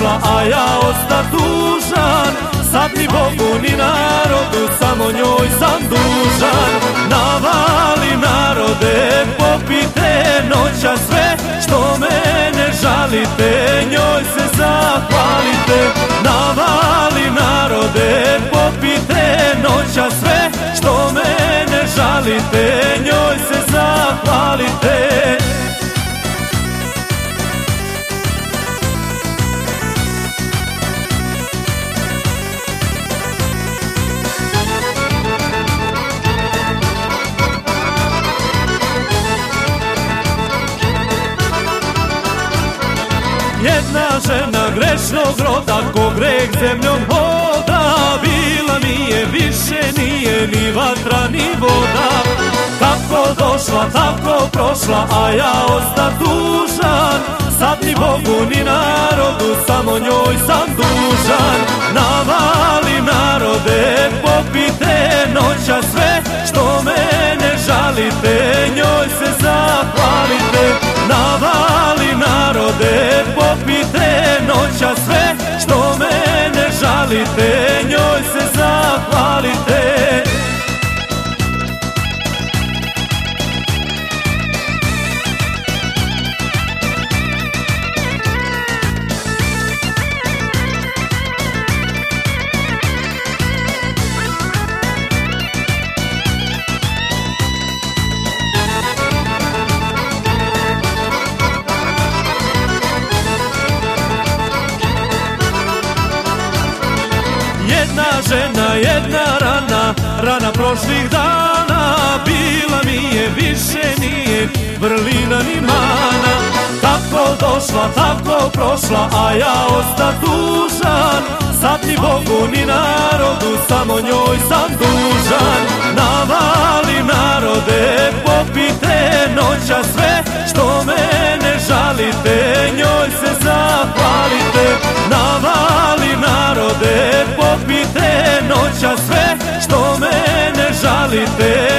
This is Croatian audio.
prošla, a ja osta dužan. Sad ni Bogu ni narodu, samo njoj sam dužan. Navali narode, popite noća sve Što mene žalite, njoj se zahvalite. Navali narode, popite noća sve Što mene žalite, njoj se zahvalite Jedna žena grešnog roda Ko greh zemljom hoda. Bila mi je više nije Ni vatra ni voda. Kako došla tako prošla A ja osta dužan. Sad ni Bogu ni narodu Samo njoj sam dužan. Navali narode Jedna žena, jedna rana, rana prošlih dana Bila mi je više nije vrlina ni mana. Tako došla, tako prošla, a ja osta dužan. Sad ni Bogu ni narodu, samo njoj sam dužan. Navali narode, popite noća sve Felipe.